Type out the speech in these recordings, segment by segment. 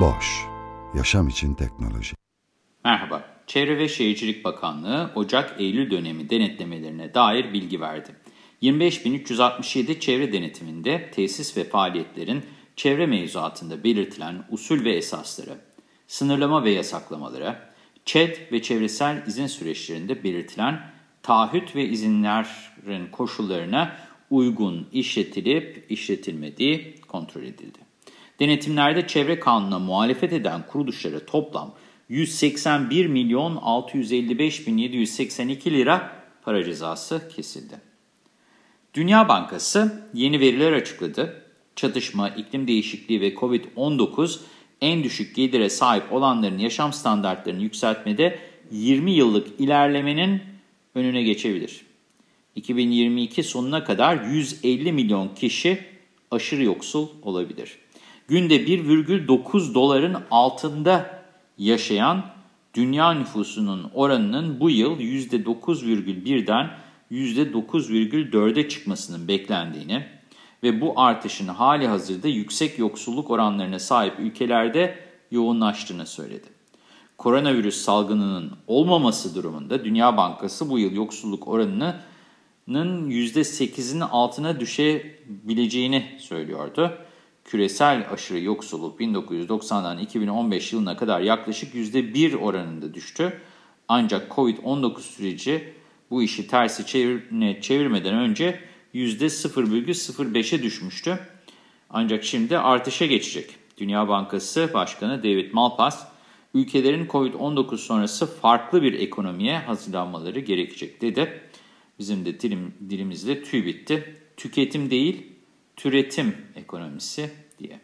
Boş, yaşam için teknoloji. Merhaba, Çevre ve Şehircilik Bakanlığı Ocak-Eylül dönemi denetlemelerine dair bilgi verdi. 25.367 çevre denetiminde tesis ve faaliyetlerin çevre mevzuatında belirtilen usul ve esasları, sınırlama ve yasaklamalara, ÇED ve çevresel izin süreçlerinde belirtilen taahhüt ve izinlerin koşullarına uygun işletilip işletilmediği kontrol edildi. Denetimlerde çevre kanununa muhalefet eden kuruluşlara toplam 181 milyon 655 bin 782 lira para cezası kesildi. Dünya Bankası yeni veriler açıkladı. Çatışma, iklim değişikliği ve COVID-19 en düşük gelire sahip olanların yaşam standartlarını yükseltmede 20 yıllık ilerlemenin önüne geçebilir. 2022 sonuna kadar 150 milyon kişi aşırı yoksul olabilir. Günde 1,9 doların altında yaşayan dünya nüfusunun oranının bu yıl %9,1'den %9,4'e çıkmasının beklendiğini ve bu artışın hali hazırda yüksek yoksulluk oranlarına sahip ülkelerde yoğunlaştığını söyledi. Koronavirüs salgınının olmaması durumunda Dünya Bankası bu yıl yoksulluk oranının %8'in altına düşebileceğini söylüyordu. Küresel aşırı yoksulluk 1990'dan 2015 yılına kadar yaklaşık %1 oranında düştü. Ancak COVID-19 süreci bu işi tersi çevirmeden önce %0,05'e düşmüştü. Ancak şimdi artışa geçecek. Dünya Bankası Başkanı David Malpass, ülkelerin COVID-19 sonrası farklı bir ekonomiye hazırlanmaları gerekecek dedi. Bizim de dilim, dilimizde tüy bitti. Tüketim değil, türetim ekonomisi diye.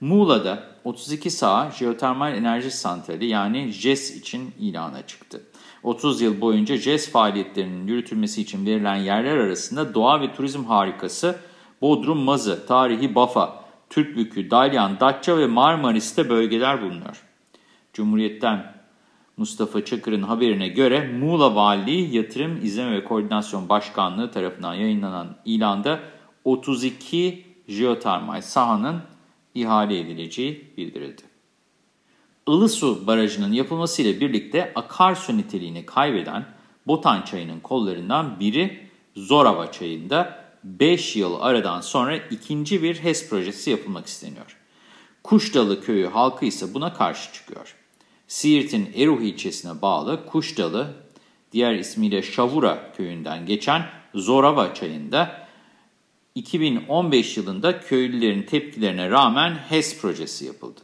Muğla'da 32 saha jeotermal enerji santrali yani JES için ilana çıktı. 30 yıl boyunca JES faaliyetlerinin yürütülmesi için verilen yerler arasında doğa ve turizm harikası Bodrum Mazı, tarihi Bafa, Türkbükü, Dalyan, Datça ve Marmaris'te bölgeler bulunuyor. Cumhuriyet'ten Mustafa Çakır'ın haberine göre Muğla Valiliği Yatırım İzleme ve Koordinasyon Başkanlığı tarafından yayınlanan ilanda 32 jeotermal sahanın ihale edileceği bildirildi. Ilısu Barajı'nın yapılmasıyla birlikte akarsu niteliğini kaybeden Botan Çayı'nın kollarından biri Zorava Çayı'nda 5 yıl aradan sonra ikinci bir HES projesi yapılmak isteniyor. Kuşdalı köyü halkı ise buna karşı çıkıyor. Siirt'in Eruh ilçesine bağlı Kuşdalı, diğer ismiyle Şavura köyünden geçen Zorava Çayı'nda 2015 yılında köylülerin tepkilerine rağmen HES projesi yapıldı.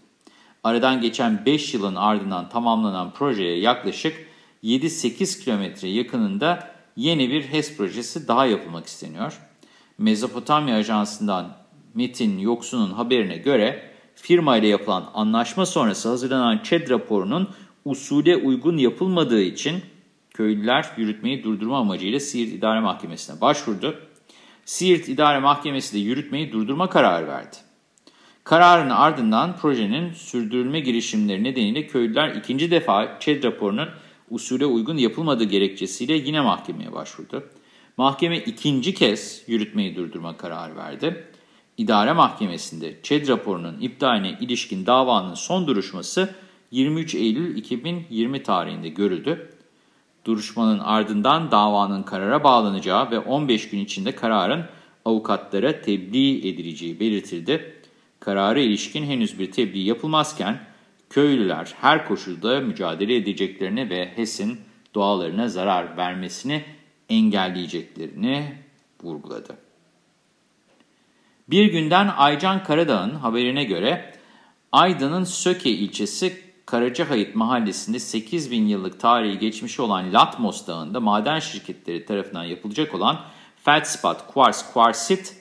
Aradan geçen 5 yılın ardından tamamlanan projeye yaklaşık 7-8 kilometre yakınında yeni bir HES projesi daha yapılmak isteniyor. Mezopotamya Ajansı'ndan Metin Yoksun'un haberine göre firma ile yapılan anlaşma sonrası hazırlanan ÇED raporunun usule uygun yapılmadığı için köylüler yürütmeyi durdurma amacıyla Siirt İdare Mahkemesi'ne başvurdu. Siirt İdare Mahkemesi de yürütmeyi durdurma kararı verdi. Kararın ardından projenin sürdürülme girişimleri nedeniyle köylüler ikinci defa ÇED raporunun usule uygun yapılmadığı gerekçesiyle yine mahkemeye başvurdu. Mahkeme ikinci kez yürütmeyi durdurma kararı verdi. İdare Mahkemesi'nde ÇED raporunun iptaline ilişkin davanın son duruşması 23 Eylül 2020 tarihinde görüldü. Duruşmanın ardından davanın karara bağlanacağı ve 15 gün içinde kararın avukatlara tebliğ edileceği belirtildi. Karara ilişkin henüz bir tebliğ yapılmazken köylüler her koşulda mücadele edeceklerini ve HES'in doğalarına zarar vermesini engelleyeceklerini vurguladı. Bir günden Aycan Karadağ'ın haberine göre Aydın'ın Söke ilçesi Karacahayıt mahallesinde 8 bin yıllık tarihi geçmiş olan Latmos Dağı'nda maden şirketleri tarafından yapılacak olan Feldspar Quartz Quartzit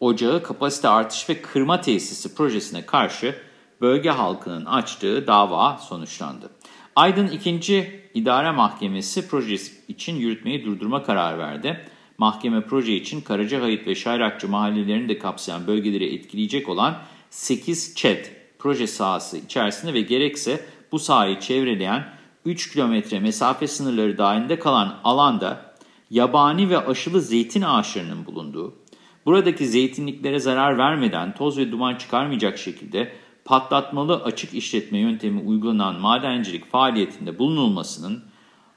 ocağı kapasite artış ve kırma tesisi projesine karşı bölge halkının açtığı dava sonuçlandı. Aydın 2. İdare Mahkemesi projesi için yürütmeyi durdurma kararı verdi. Mahkeme proje için Karacahayıt ve Şayrakçı mahallelerini de kapsayan bölgeleri etkileyecek olan 8 ÇED proje sahası içerisinde ve gerekse bu sahayı çevreleyen 3 kilometre mesafe sınırları dahilinde kalan alanda yabani ve aşılı zeytin ağaçlarının bulunduğu, buradaki zeytinliklere zarar vermeden toz ve duman çıkarmayacak şekilde patlatmalı açık işletme yöntemi uygulanan madencilik faaliyetinde bulunulmasının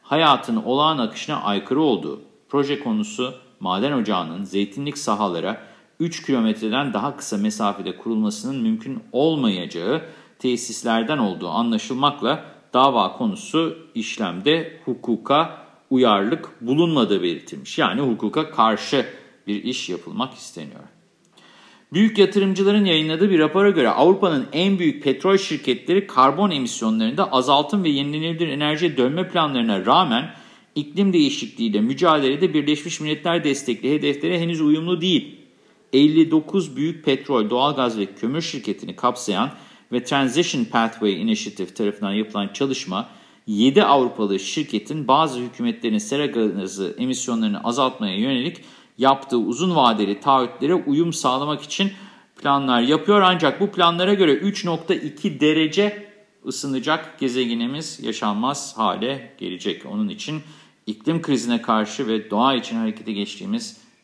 hayatın olağan akışına aykırı olduğu, proje konusu maden ocağının zeytinlik sahalara 3 kilometreden daha kısa mesafede kurulmasının mümkün olmayacağı tesislerden olduğu anlaşılmakla dava konusu işlemde hukuka uyarlık bulunmadığı belirtilmiş. Yani hukuka karşı bir iş yapılmak isteniyor. Büyük yatırımcıların yayınladığı bir rapora göre Avrupa'nın en büyük petrol şirketleri karbon emisyonlarında azaltım ve yenilenebilir enerjiye dönme planlarına rağmen iklim değişikliğiyle mücadelede Birleşmiş Milletler destekli hedeflere henüz uyumlu değil. 59 büyük petrol, doğalgaz ve kömür şirketini kapsayan ve Transition Pathway Initiative tarafından yapılan çalışma, 7 Avrupalı şirketin bazı hükümetlerin sera gazı emisyonlarını azaltmaya yönelik yaptığı uzun vadeli taahhütlere uyum sağlamak için planlar yapıyor. Ancak bu planlara göre 3.2 derece ısınacak gezegenimiz yaşanmaz hale gelecek. Onun için iklim krizine karşı ve doğa için harekete geçtiğimiz